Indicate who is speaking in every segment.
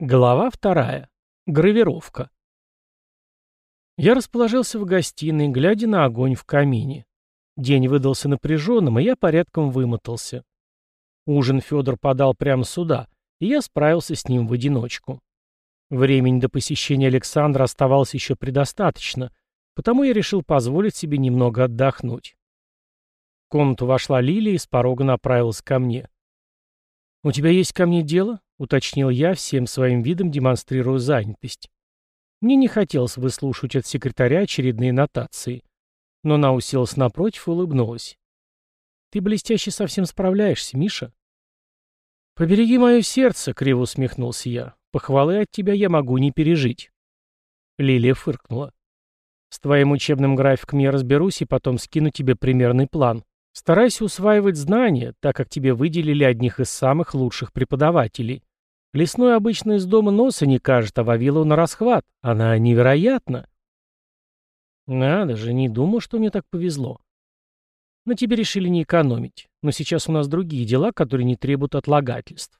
Speaker 1: Глава вторая. Гравировка. Я расположился в гостиной, глядя на огонь в камине. День выдался напряженным, и я порядком вымотался. Ужин Федор подал прямо сюда, и я справился с ним в одиночку. Времени до посещения Александра оставалось еще предостаточно, потому я решил позволить себе немного отдохнуть. В комнату вошла Лилия и с порога направилась ко мне. «У тебя есть ко мне дело?» — уточнил я, всем своим видом демонстрируя занятость. Мне не хотелось выслушивать от секретаря очередные нотации. Но она уселась напротив и улыбнулась. «Ты блестяще совсем справляешься, Миша». «Побереги мое сердце», — криво усмехнулся я. «Похвалы от тебя я могу не пережить». Лилия фыркнула. «С твоим учебным графиком я разберусь и потом скину тебе примерный план. Старайся усваивать знания, так как тебе выделили одних из самых лучших преподавателей. Лесной обычно из дома носа не кажет, а Вавилову на расхват. Она невероятна. Надо же, не думал, что мне так повезло. Но тебе решили не экономить. Но сейчас у нас другие дела, которые не требуют отлагательств.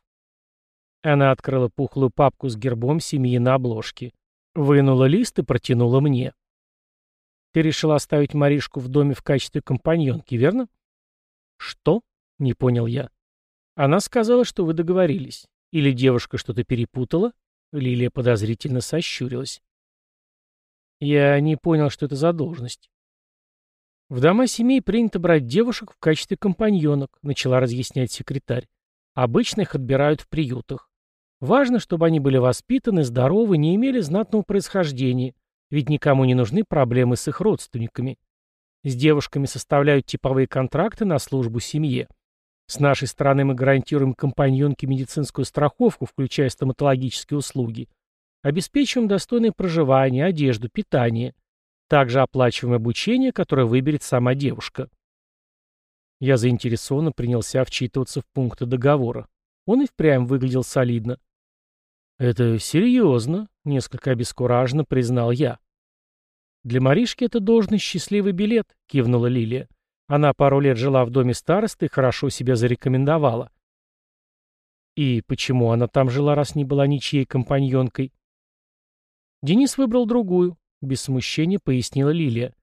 Speaker 1: Она открыла пухлую папку с гербом семьи на обложке. Вынула лист и протянула мне. Ты решила оставить Маришку в доме в качестве компаньонки, верно? «Что?» — не понял я. Она сказала, что вы договорились. Или девушка что-то перепутала? Лилия подозрительно сощурилась. Я не понял, что это за должность. В дома семей принято брать девушек в качестве компаньонок, начала разъяснять секретарь. Обычно их отбирают в приютах. Важно, чтобы они были воспитаны, здоровы, не имели знатного происхождения, ведь никому не нужны проблемы с их родственниками. С девушками составляют типовые контракты на службу семье. С нашей стороны мы гарантируем компаньонке медицинскую страховку, включая стоматологические услуги. Обеспечиваем достойное проживание, одежду, питание. Также оплачиваем обучение, которое выберет сама девушка. Я заинтересованно принялся вчитываться в пункты договора. Он и впрямь выглядел солидно. «Это серьезно», — несколько обескураженно признал я. «Для Маришки это должность счастливый билет», — кивнула Лилия. Она пару лет жила в доме старосты и хорошо себя зарекомендовала. И почему она там жила, раз не была ничьей компаньонкой? Денис выбрал другую, без смущения пояснила Лилия.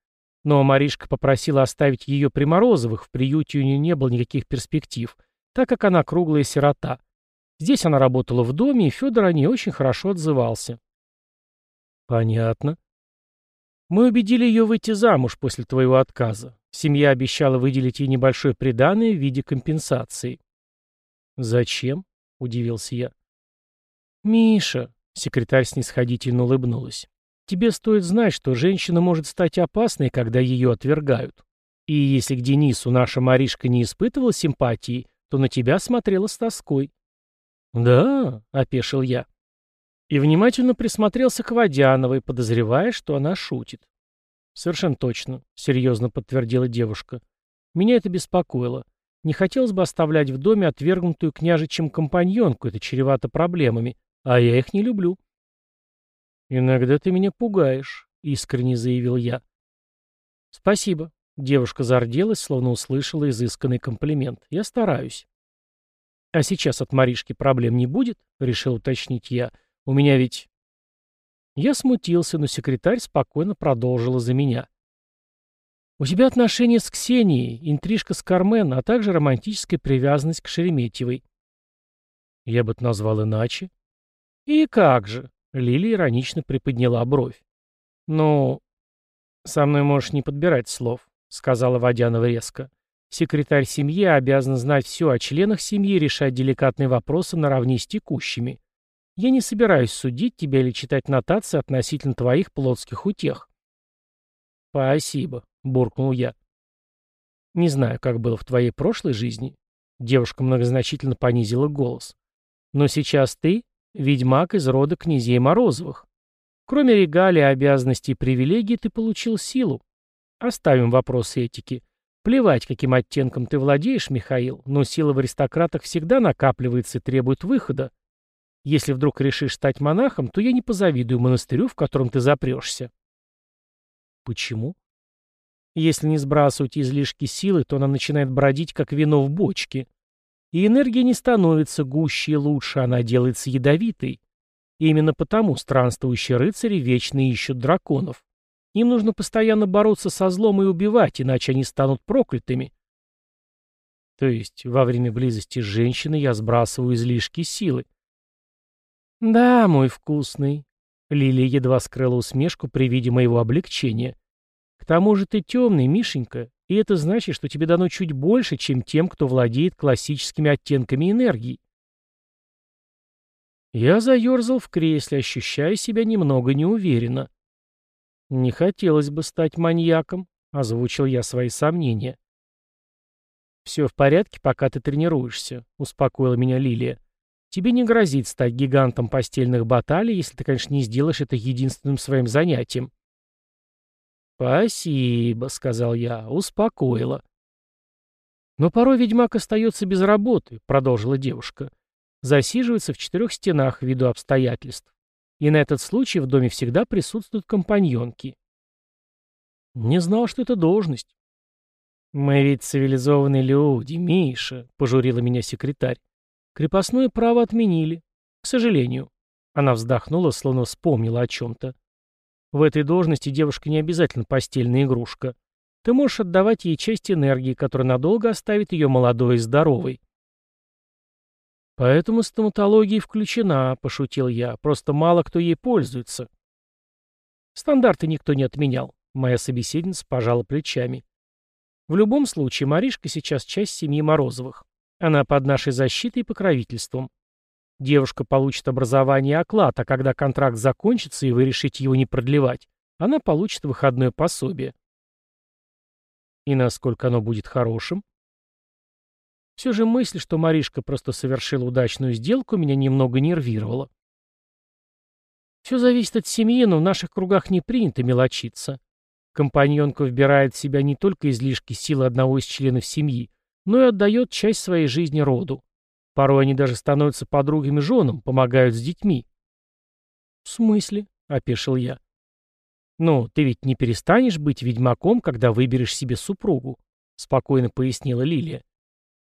Speaker 1: Но Маришка попросила оставить ее при Морозовых, в приюте у нее не было никаких перспектив, так как она круглая сирота. Здесь она работала в доме, и Федор о ней очень хорошо отзывался. Понятно. Мы убедили ее выйти замуж после твоего отказа. Семья обещала выделить ей небольшое приданое в виде компенсации. «Зачем?» — удивился я. «Миша», — секретарь снисходительно улыбнулась, — «тебе стоит знать, что женщина может стать опасной, когда ее отвергают. И если к Денису наша Маришка не испытывала симпатии, то на тебя смотрела с тоской». «Да», — опешил я и внимательно присмотрелся к Водяновой, подозревая, что она шутит. «Совершенно точно», — серьезно подтвердила девушка. «Меня это беспокоило. Не хотелось бы оставлять в доме отвергнутую княжичем компаньонку, это чревато проблемами, а я их не люблю». «Иногда ты меня пугаешь», — искренне заявил я. «Спасибо», — девушка зарделась, словно услышала изысканный комплимент. «Я стараюсь». «А сейчас от Маришки проблем не будет?» — решил уточнить я. — у меня ведь... Я смутился, но секретарь спокойно продолжила за меня. У тебя отношения с Ксенией, интрижка с Кармен, а также романтическая привязанность к Шереметьевой. Я бы это назвал иначе. И как же? Лили иронично приподняла бровь. Ну, со мной можешь не подбирать слов, сказала Водянова резко. Секретарь семьи обязан знать все о членах семьи и решать деликатные вопросы наравне с текущими. Я не собираюсь судить тебя или читать нотации относительно твоих плотских утех. Спасибо, буркнул я. Не знаю, как было в твоей прошлой жизни. Девушка многозначительно понизила голос. Но сейчас ты — ведьмак из рода князей Морозовых. Кроме регалий, обязанностей и привилегий ты получил силу. Оставим вопрос этики. Плевать, каким оттенком ты владеешь, Михаил, но сила в аристократах всегда накапливается и требует выхода. Если вдруг решишь стать монахом, то я не позавидую монастырю, в котором ты запрешься. Почему? Если не сбрасывать излишки силы, то она начинает бродить, как вино в бочке. И энергия не становится гуще и лучше, она делается ядовитой. И именно потому странствующие рыцари вечно ищут драконов. Им нужно постоянно бороться со злом и убивать, иначе они станут проклятыми. То есть во время близости с женщиной я сбрасываю излишки силы. Да, мой вкусный. Лилия едва скрыла усмешку при виде моего облегчения. К тому же ты темный, Мишенька, и это значит, что тебе дано чуть больше, чем тем, кто владеет классическими оттенками энергии. Я заерзал в кресле, ощущая себя немного неуверенно. «Не хотелось бы стать маньяком», — озвучил я свои сомнения. «Все в порядке, пока ты тренируешься», — успокоила меня Лилия. «Тебе не грозит стать гигантом постельных баталий, если ты, конечно, не сделаешь это единственным своим занятием». «Спасибо», — сказал я, — успокоила. «Но порой ведьмак остается без работы», — продолжила девушка засиживается в четырех стенах ввиду обстоятельств. И на этот случай в доме всегда присутствуют компаньонки. Не знал, что это должность. «Мы ведь цивилизованные люди, Миша», — пожурила меня секретарь. «Крепостное право отменили. К сожалению». Она вздохнула, словно вспомнила о чем-то. «В этой должности девушка не обязательно постельная игрушка. Ты можешь отдавать ей часть энергии, которая надолго оставит ее молодой и здоровой. «Поэтому стоматология включена», — пошутил я, — «просто мало кто ей пользуется». Стандарты никто не отменял. Моя собеседница пожала плечами. В любом случае, Маришка сейчас часть семьи Морозовых. Она под нашей защитой и покровительством. Девушка получит образование и оклад, а когда контракт закончится и вы решите его не продлевать, она получит выходное пособие. И насколько оно будет хорошим? Все же мысль, что Маришка просто совершила удачную сделку, меня немного нервировала. Все зависит от семьи, но в наших кругах не принято мелочиться. Компаньонка вбирает в себя не только излишки силы одного из членов семьи, но и отдает часть своей жизни роду. Порой они даже становятся подругами женам, помогают с детьми. «В смысле?» — опешил я. «Ну, ты ведь не перестанешь быть ведьмаком, когда выберешь себе супругу», — спокойно пояснила Лилия.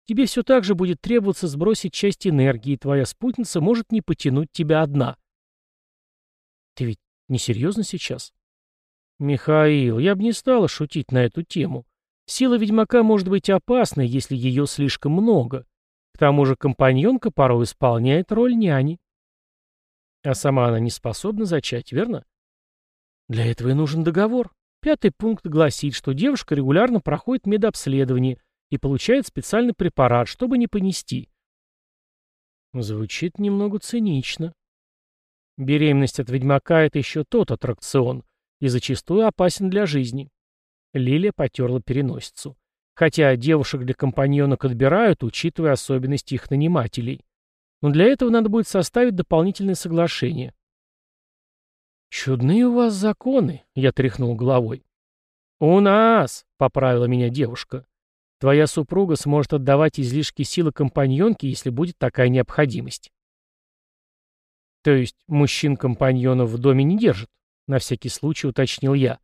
Speaker 1: Тебе все так же будет требоваться сбросить часть энергии, и твоя спутница может не потянуть тебя одна. Ты ведь не серьезно сейчас? Михаил, я бы не стала шутить на эту тему. Сила ведьмака может быть опасной, если ее слишком много. К тому же компаньонка порой исполняет роль няни. А сама она не способна зачать, верно? Для этого и нужен договор. Пятый пункт гласит, что девушка регулярно проходит медобследование – и получает специальный препарат, чтобы не понести. Звучит немного цинично. Беременность от ведьмака — это еще тот аттракцион, и зачастую опасен для жизни. Лилия потерла переносицу. Хотя девушек для компаньонок отбирают, учитывая особенности их нанимателей. Но для этого надо будет составить дополнительное соглашение. «Чудные у вас законы», — я тряхнул головой. «У нас», — поправила меня девушка. Твоя супруга сможет отдавать излишки силы компаньонке, если будет такая необходимость. То есть мужчин-компаньонов в доме не держат? На всякий случай уточнил я.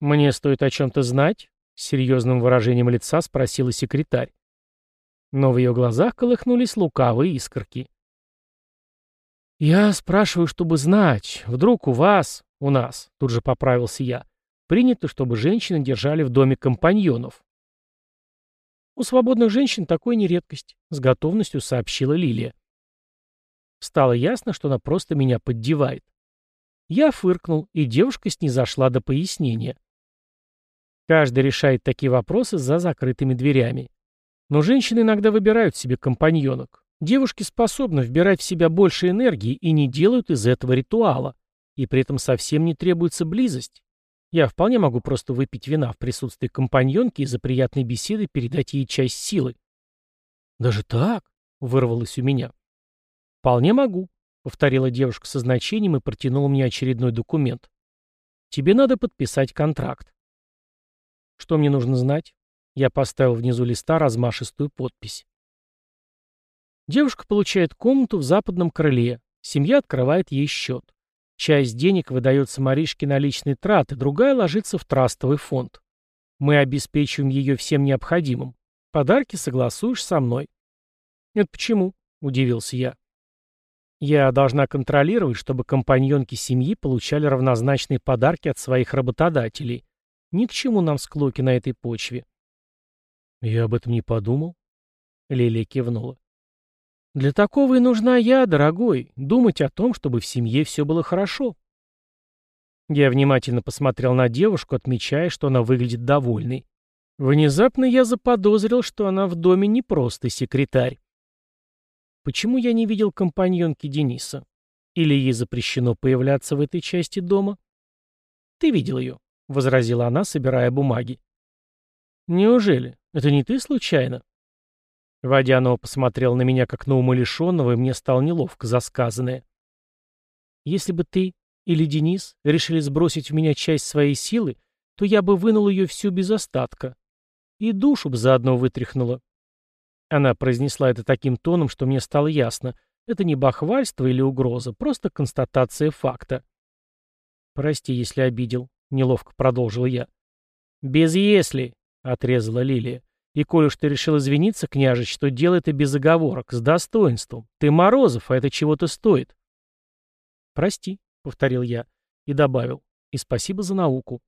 Speaker 1: Мне стоит о чем-то знать? С серьезным выражением лица спросила секретарь. Но в ее глазах колыхнулись лукавые искорки. «Я спрашиваю, чтобы знать. Вдруг у вас, у нас, тут же поправился я, принято, чтобы женщины держали в доме компаньонов. У свободных женщин такой не редкость, с готовностью сообщила Лилия. Стало ясно, что она просто меня поддевает. Я фыркнул, и девушка снизошла до пояснения. Каждый решает такие вопросы за закрытыми дверями. Но женщины иногда выбирают себе компаньонок. Девушки способны вбирать в себя больше энергии и не делают из этого ритуала. И при этом совсем не требуется близость. Я вполне могу просто выпить вина в присутствии компаньонки и за приятной беседы передать ей часть силы. «Даже так?» — вырвалось у меня. «Вполне могу», — повторила девушка со значением и протянула мне очередной документ. «Тебе надо подписать контракт». «Что мне нужно знать?» Я поставил внизу листа размашистую подпись. Девушка получает комнату в западном крыле. Семья открывает ей счет. Часть денег выдается Маришке на личные траты, другая ложится в трастовый фонд. Мы обеспечиваем ее всем необходимым. Подарки согласуешь со мной. «Это почему?» — удивился я. Я должна контролировать, чтобы компаньонки семьи получали равнозначные подарки от своих работодателей. Ни к чему нам склоки на этой почве. Я об этом не подумал. Лилия кивнула. Для такого и нужна я, дорогой, думать о том, чтобы в семье все было хорошо. Я внимательно посмотрел на девушку, отмечая, что она выглядит довольной. Внезапно я заподозрил, что она в доме не просто секретарь. Почему я не видел компаньонки Дениса? Или ей запрещено появляться в этой части дома? Ты видел ее, — возразила она, собирая бумаги. Неужели? Это не ты случайно? Водянова посмотрел на меня, как на умалишенного, и мне стало неловко за сказанное. Если бы ты или Денис решили сбросить в меня часть своей силы, то я бы вынул ее всю без остатка. И душу бы заодно вытряхнула. Она произнесла это таким тоном, что мне стало ясно. Это не бахвальство или угроза, просто констатация факта. «Прости, если обидел», — неловко продолжил я. «Без «если», — отрезала Лилия. «И коль уж ты решил извиниться, княжич, то делай это без оговорок, с достоинством. Ты Морозов, а это чего-то стоит». «Прости», — повторил я и добавил. «И спасибо за науку».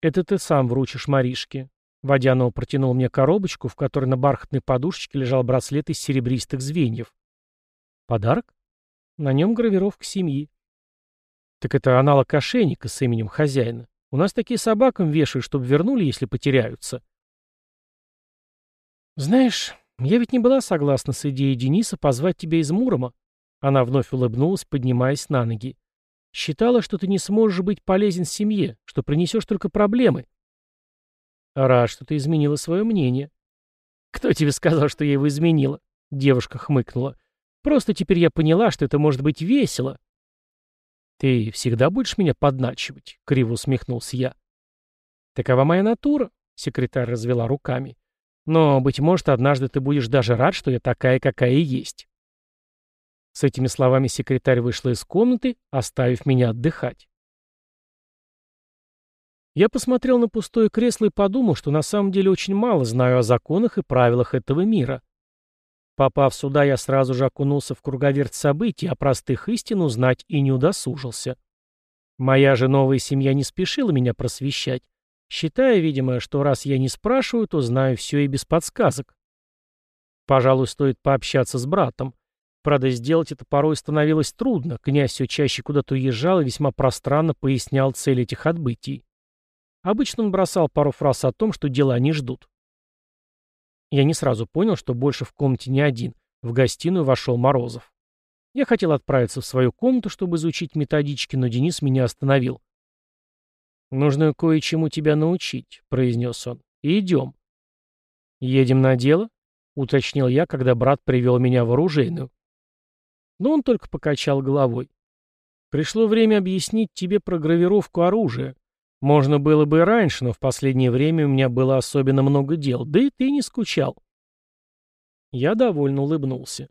Speaker 1: «Это ты сам вручишь Маришке», Водянова протянул мне коробочку, в которой на бархатной подушечке лежал браслет из серебристых звеньев. Подарок? На нем гравировка семьи. Так это аналог ошейника с именем хозяина. У нас такие собакам вешают, чтобы вернули, если потеряются. Знаешь, я ведь не была согласна с идеей Дениса позвать тебя из Мурома. Она вновь улыбнулась, поднимаясь на ноги. Считала, что ты не сможешь быть полезен семье, что принесешь только проблемы. Рад, что ты изменила свое мнение. Кто тебе сказал, что я его изменила? Девушка хмыкнула. Просто теперь я поняла, что это может быть весело. Ты всегда будешь меня подначивать? Криво усмехнулся я. Такова моя натура, секретарь развела руками. Но, быть может, однажды ты будешь даже рад, что я такая, какая и есть. С этими словами секретарь вышла из комнаты, оставив меня отдыхать. Я посмотрел на пустое кресло и подумал, что на самом деле очень мало знаю о законах и правилах этого мира. Попав сюда, я сразу же окунулся в круговерть событий, а простых истин узнать и не удосужился. Моя же новая семья не спешила меня просвещать, считая, видимо, что раз я не спрашиваю, то знаю все и без подсказок. Пожалуй, стоит пообщаться с братом. Правда, сделать это порой становилось трудно, князь все чаще куда-то уезжал и весьма пространно пояснял цель этих отбытий. Обычно он бросал пару фраз о том, что дела не ждут. Я не сразу понял, что больше в комнате не один. В гостиную вошел Морозов. Я хотел отправиться в свою комнату, чтобы изучить методички, но Денис меня остановил. «Нужно кое-чему тебя научить», — произнес он. «Идем». «Едем на дело?» — уточнил я, когда брат привел меня в оружейную. Но он только покачал головой. «Пришло время объяснить тебе про гравировку оружия. Можно было бы и раньше, но в последнее время у меня было особенно много дел, да и ты не скучал. Я довольно улыбнулся.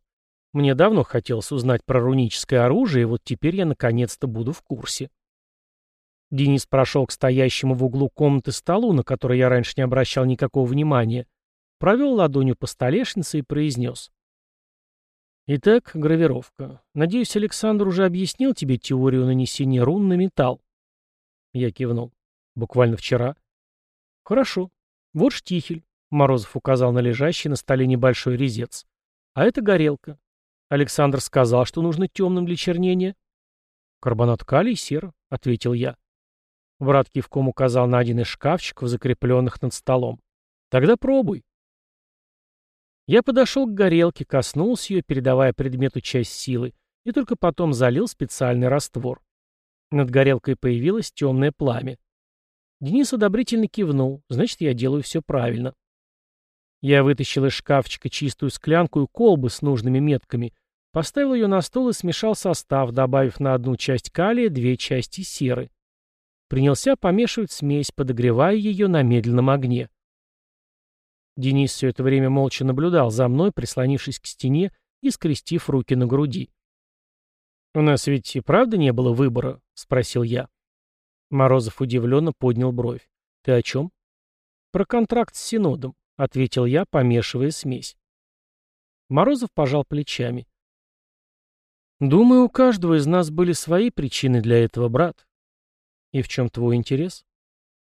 Speaker 1: Мне давно хотелось узнать про руническое оружие, и вот теперь я наконец-то буду в курсе. Денис прошел к стоящему в углу комнаты столу, на который я раньше не обращал никакого внимания, провел ладонью по столешнице и произнес. Итак, гравировка. Надеюсь, Александр уже объяснил тебе теорию нанесения рун на металл. Я кивнул. Буквально вчера. Хорошо. Вот штихель. Морозов указал на лежащий на столе небольшой резец. А это горелка. Александр сказал, что нужно темным для чернения. Карбонат калия и сера, ответил я. Брат кивком указал на один из шкафчиков, закрепленных над столом. Тогда пробуй. Я подошел к горелке, коснулся ее, передавая предмету часть силы, и только потом залил специальный раствор. Над горелкой появилось темное пламя. Денис одобрительно кивнул, значит, я делаю все правильно. Я вытащил из шкафчика чистую склянку и колбы с нужными метками, поставил ее на стол и смешал состав, добавив на одну часть калия две части серы. Принялся помешивать смесь, подогревая ее на медленном огне. Денис все это время молча наблюдал за мной, прислонившись к стене и скрестив руки на груди. «У нас ведь и правда не было выбора?» — спросил я. Морозов удивленно поднял бровь. «Ты о чем?» «Про контракт с Синодом», — ответил я, помешивая смесь. Морозов пожал плечами. Думаю, у каждого из нас были свои причины для этого, брат. И в чем твой интерес?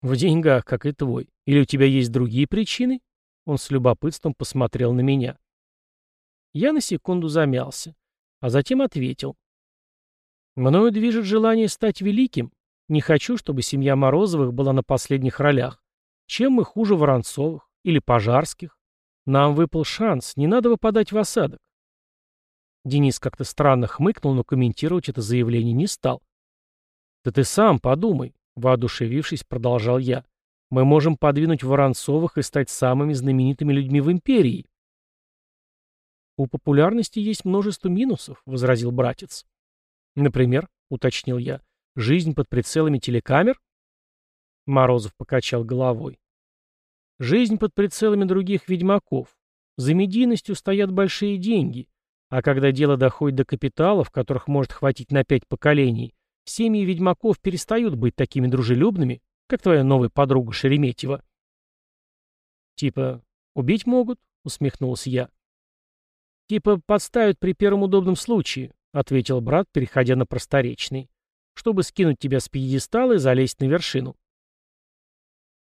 Speaker 1: В деньгах, как и твой. Или у тебя есть другие причины? Он с любопытством посмотрел на меня. Я на секунду замялся, а затем ответил. Мною движет желание стать великим. Не хочу, чтобы семья Морозовых была на последних ролях. Чем мы хуже Воронцовых или Пожарских? Нам выпал шанс, не надо выпадать в осадок. Денис как-то странно хмыкнул, но комментировать это заявление не стал. «Да ты сам подумай», — воодушевившись, продолжал я. «Мы можем подвинуть Воронцовых и стать самыми знаменитыми людьми в империи». «У популярности есть множество минусов», — возразил братец. «Например», — уточнил я, — «жизнь под прицелами телекамер?» Морозов покачал головой. «Жизнь под прицелами других ведьмаков. За медийностью стоят большие деньги. А когда дело доходит до капиталов, которых может хватить на пять поколений, семьи ведьмаков перестают быть такими дружелюбными, как твоя новая подруга Шереметьева. «Типа, убить могут?» — усмехнулся я. «Типа, подставят при первом удобном случае», — ответил брат, переходя на просторечный, «чтобы скинуть тебя с пьедестала и залезть на вершину».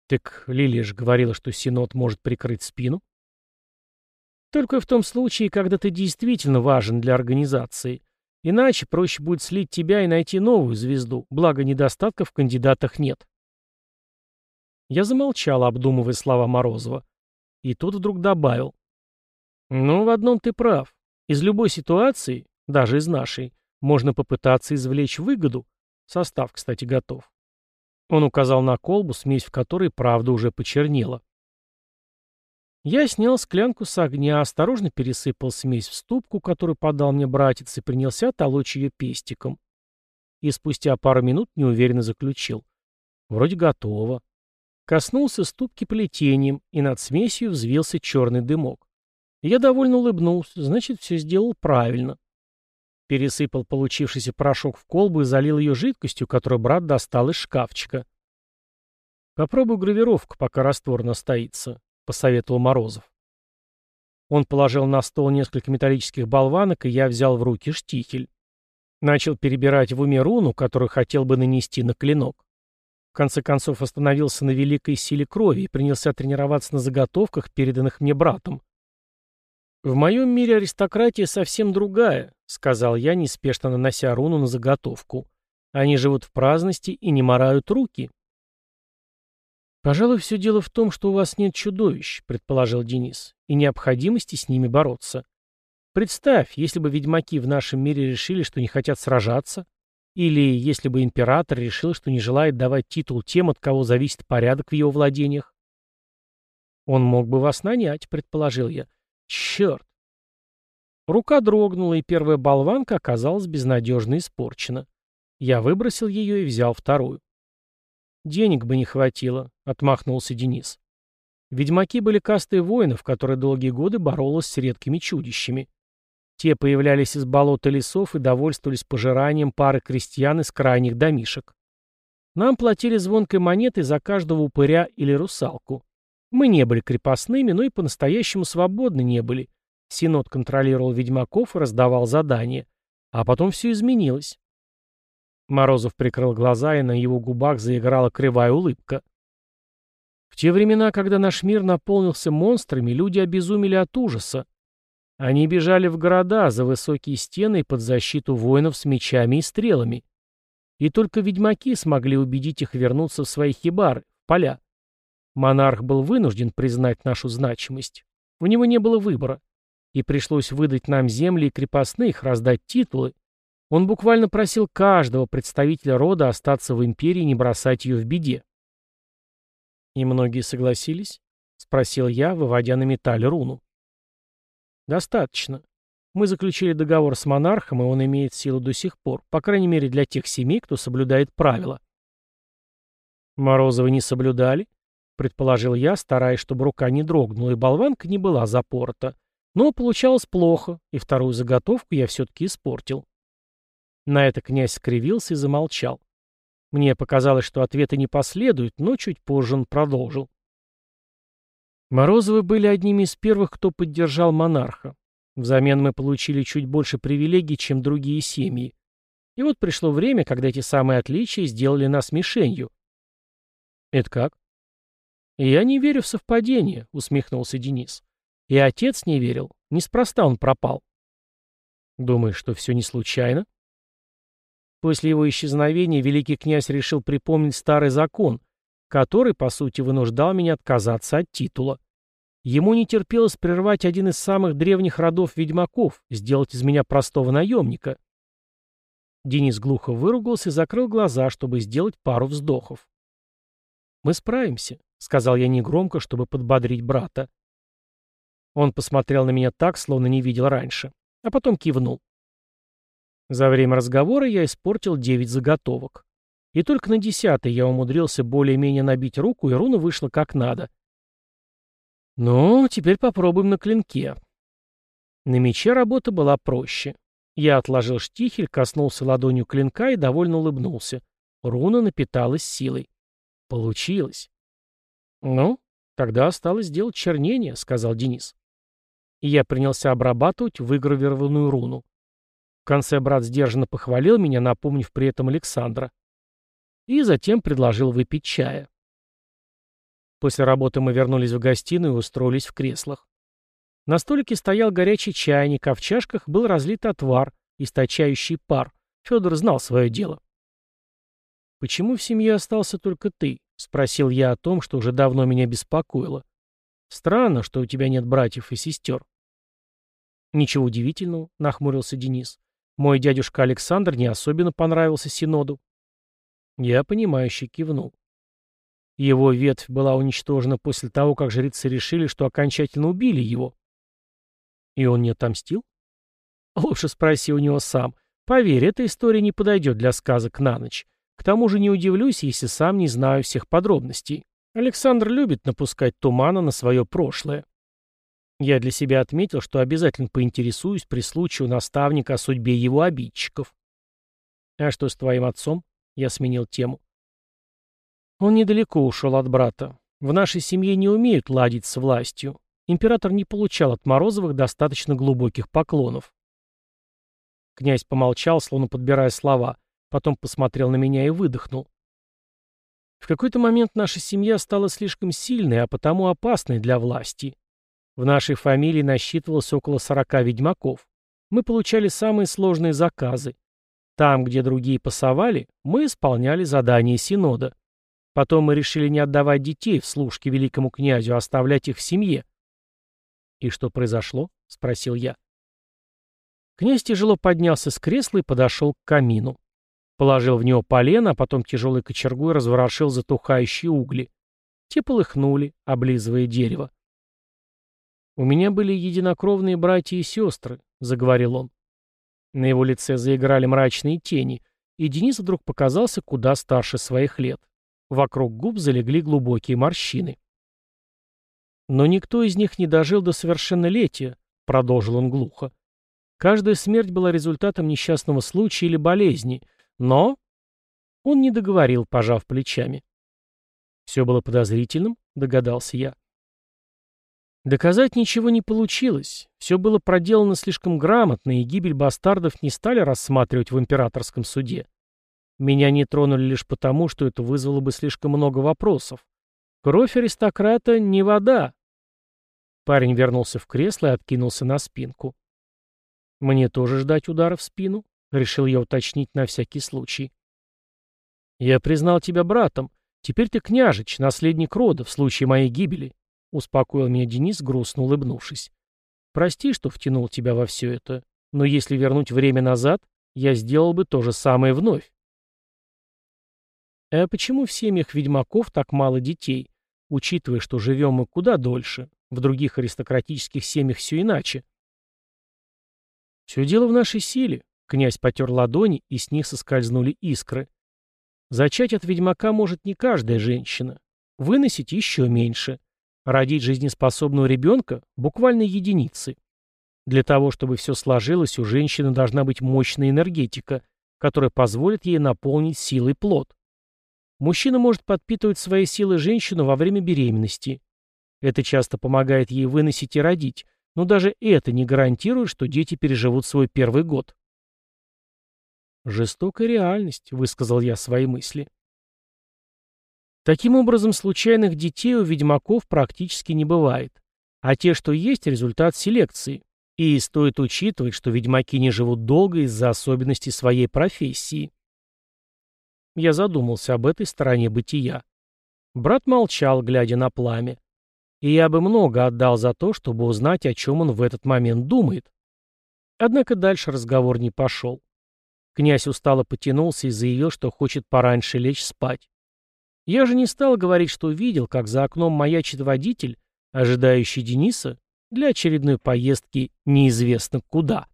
Speaker 1: «Так Лилия же говорила, что Синод может прикрыть спину», только в том случае, когда ты действительно важен для организации. Иначе проще будет слить тебя и найти новую звезду, благо недостатков в кандидатах нет. Я замолчал, обдумывая слова Морозова. И тут вдруг добавил. Ну, в одном ты прав. Из любой ситуации, даже из нашей, можно попытаться извлечь выгоду. Состав, кстати, готов. Он указал на колбу, смесь в которой, правда, уже почернела. Я снял склянку с огня, осторожно пересыпал смесь в ступку, которую подал мне братец, и принялся толочь ее пестиком. И спустя пару минут неуверенно заключил. Вроде готово. Коснулся ступки плетением, и над смесью взвился черный дымок. Я довольно улыбнулся, значит, все сделал правильно. Пересыпал получившийся порошок в колбу и залил ее жидкостью, которую брат достал из шкафчика. Попробую гравировку, пока раствор настоится. — посоветовал Морозов. Он положил на стол несколько металлических болванок, и я взял в руки штихель. Начал перебирать в уме руну, которую хотел бы нанести на клинок. В конце концов остановился на великой силе крови и принялся тренироваться на заготовках, переданных мне братом. «В моем мире аристократия совсем другая», — сказал я, неспешно нанося руну на заготовку. «Они живут в праздности и не морают руки». «Пожалуй, все дело в том, что у вас нет чудовищ», — предположил Денис, — «и необходимости с ними бороться. Представь, если бы ведьмаки в нашем мире решили, что не хотят сражаться, или если бы император решил, что не желает давать титул тем, от кого зависит порядок в его владениях. Он мог бы вас нанять, предположил я. Черт! Рука дрогнула, и первая болванка оказалась безнадежно испорчена. Я выбросил ее и взял вторую. «Денег бы не хватило», — отмахнулся Денис. Ведьмаки были кастой воинов, которые долгие годы боролась с редкими чудищами. Те появлялись из болот и лесов и довольствовались пожиранием пары крестьян из крайних домишек. Нам платили звонкой монетой за каждого упыря или русалку. Мы не были крепостными, но и по-настоящему свободны не были. Синод контролировал ведьмаков и раздавал задания. А потом все изменилось. Морозов прикрыл глаза, и на его губах заиграла кривая улыбка. В те времена, когда наш мир наполнился монстрами, люди обезумели от ужаса. Они бежали в города, за высокие стены и под защиту воинов с мечами и стрелами. И только ведьмаки смогли убедить их вернуться в свои хибары, в поля. Монарх был вынужден признать нашу значимость. У него не было выбора. И пришлось выдать нам земли и крепостных, раздать титулы, он буквально просил каждого представителя рода остаться в империи и не бросать ее в беде. «И многие согласились?» — спросил я, выводя на металле руну. «Достаточно. Мы заключили договор с монархом, и он имеет силу до сих пор, по крайней мере для тех семей, кто соблюдает правила». «Морозовы не соблюдали?» — предположил я, стараясь, чтобы рука не дрогнула, и болванка не была запорота. Но получалось плохо, и вторую заготовку я все-таки испортил. На это князь скривился и замолчал. Мне показалось, что ответа не последует, но чуть позже он продолжил. Морозовы были одними из первых, кто поддержал монарха. Взамен мы получили чуть больше привилегий, чем другие семьи. И вот пришло время, когда эти самые отличия сделали нас мишенью. Это как? Я не верю в совпадение, усмехнулся Денис. И отец не верил. Неспроста он пропал. Думаешь, что все не случайно? После его исчезновения великий князь решил припомнить старый закон, который, по сути, вынуждал меня отказаться от титула. Ему не терпелось прервать один из самых древних родов ведьмаков, сделать из меня простого наемника. Денис глухо выругался и закрыл глаза, чтобы сделать пару вздохов. «Мы справимся», — сказал я негромко, чтобы подбодрить брата. Он посмотрел на меня так, словно не видел раньше, а потом кивнул. За время разговора я испортил девять заготовок. И только на десятой я умудрился более-менее набить руку, и руна вышла как надо. Ну, теперь попробуем на клинке. На мече работа была проще. Я отложил штихель, коснулся ладонью клинка и довольно улыбнулся. Руна напиталась силой. Получилось. Ну, тогда осталось сделать чернение, сказал Денис. И я принялся обрабатывать выгравированную руну. В конце брат сдержанно похвалил меня, напомнив при этом Александра. И затем предложил выпить чая. После работы мы вернулись в гостиную и устроились в креслах. На столике стоял горячий чайник, а в чашках был разлит отвар, источающий пар. Федор знал свое дело. «Почему в семье остался только ты?» — спросил я о том, что уже давно меня беспокоило. «Странно, что у тебя нет братьев и сестер». «Ничего удивительного», — нахмурился Денис. «Мой дядюшка Александр не особенно понравился Синоду». Я понимающе кивнул. Его ветвь была уничтожена после того, как жрецы решили, что окончательно убили его. И он не отомстил? Лучше спроси у него сам. Поверь, эта история не подойдет для сказок на ночь. К тому же не удивлюсь, если сам не знаю всех подробностей. Александр любит напускать тумана на свое прошлое. Я для себя отметил, что обязательно поинтересуюсь при случае у наставника о судьбе его обидчиков. «А что с твоим отцом?» Я сменил тему. Он недалеко ушел от брата. В нашей семье не умеют ладить с властью. Император не получал от Морозовых достаточно глубоких поклонов. Князь помолчал, словно подбирая слова, потом посмотрел на меня и выдохнул. В какой-то момент наша семья стала слишком сильной, а потому опасной для власти. В нашей фамилии насчитывалось около сорока ведьмаков. Мы получали самые сложные заказы. Там, где другие пасовали, мы исполняли задания Синода. Потом мы решили не отдавать детей в служке великому князю, а оставлять их в семье. «И что произошло?» — спросил я. Князь тяжело поднялся с кресла и подошел к камину. Положил в него полено, а потом тяжелой кочергой разворошил затухающие угли. Те полыхнули, облизывая дерево. «У меня были единокровные братья и сестры», — заговорил он. На его лице заиграли мрачные тени, и Денис вдруг показался куда старше своих лет. Вокруг губ залегли глубокие морщины. «Но никто из них не дожил до совершеннолетия», — продолжил он глухо. «Каждая смерть была результатом несчастного случая или болезни, но...» Он не договорил, пожав плечами. «Все было подозрительным», — догадался я. Доказать ничего не получилось. Все было проделано слишком грамотно, и гибель бастардов не стали рассматривать в императорском суде. Меня не тронули лишь потому, что это вызвало бы слишком много вопросов. Кровь аристократа не вода. Парень вернулся в кресло и откинулся на спинку. Мне тоже ждать удара в спину? Решил я уточнить на всякий случай. Я признал тебя братом. Теперь ты княжич, наследник рода в случае моей гибели. Успокоил меня Денис, грустно улыбнувшись. Прости, что втянул тебя во все это. Но если вернуть время назад, я сделал бы то же самое вновь. А почему в семьях ведьмаков так мало детей, учитывая, что живем мы куда дольше? В других аристократических семьях все иначе. Все дело в нашей силе. Князь потер ладони, и с них соскользнули искры. Зачать от ведьмака может не каждая женщина. Выносить еще меньше. Родить жизнеспособного ребенка – буквально единицы. Для того, чтобы все сложилось, у женщины должна быть мощная энергетика, которая позволит ей наполнить силой плод. Мужчина может подпитывать свои силы женщину во время беременности. Это часто помогает ей выносить и родить, Но даже это не гарантирует, что дети переживут свой первый год. «Жестокая реальность», — высказал я свои мысли. Таким образом, случайных детей у ведьмаков практически не бывает. А те, что есть, результат селекции. И стоит учитывать, что ведьмаки не живут долго из-за особенностей своей профессии. Я задумался об этой стороне бытия. Брат молчал, глядя на пламя. И я бы много отдал за то, чтобы узнать, о чем он в этот момент думает. Однако дальше разговор не пошел. Князь устало потянулся и заявил, что хочет пораньше лечь спать. Я же не стал говорить, что видел, как за окном маячит водитель, ожидающий Дениса для очередной поездки неизвестно куда.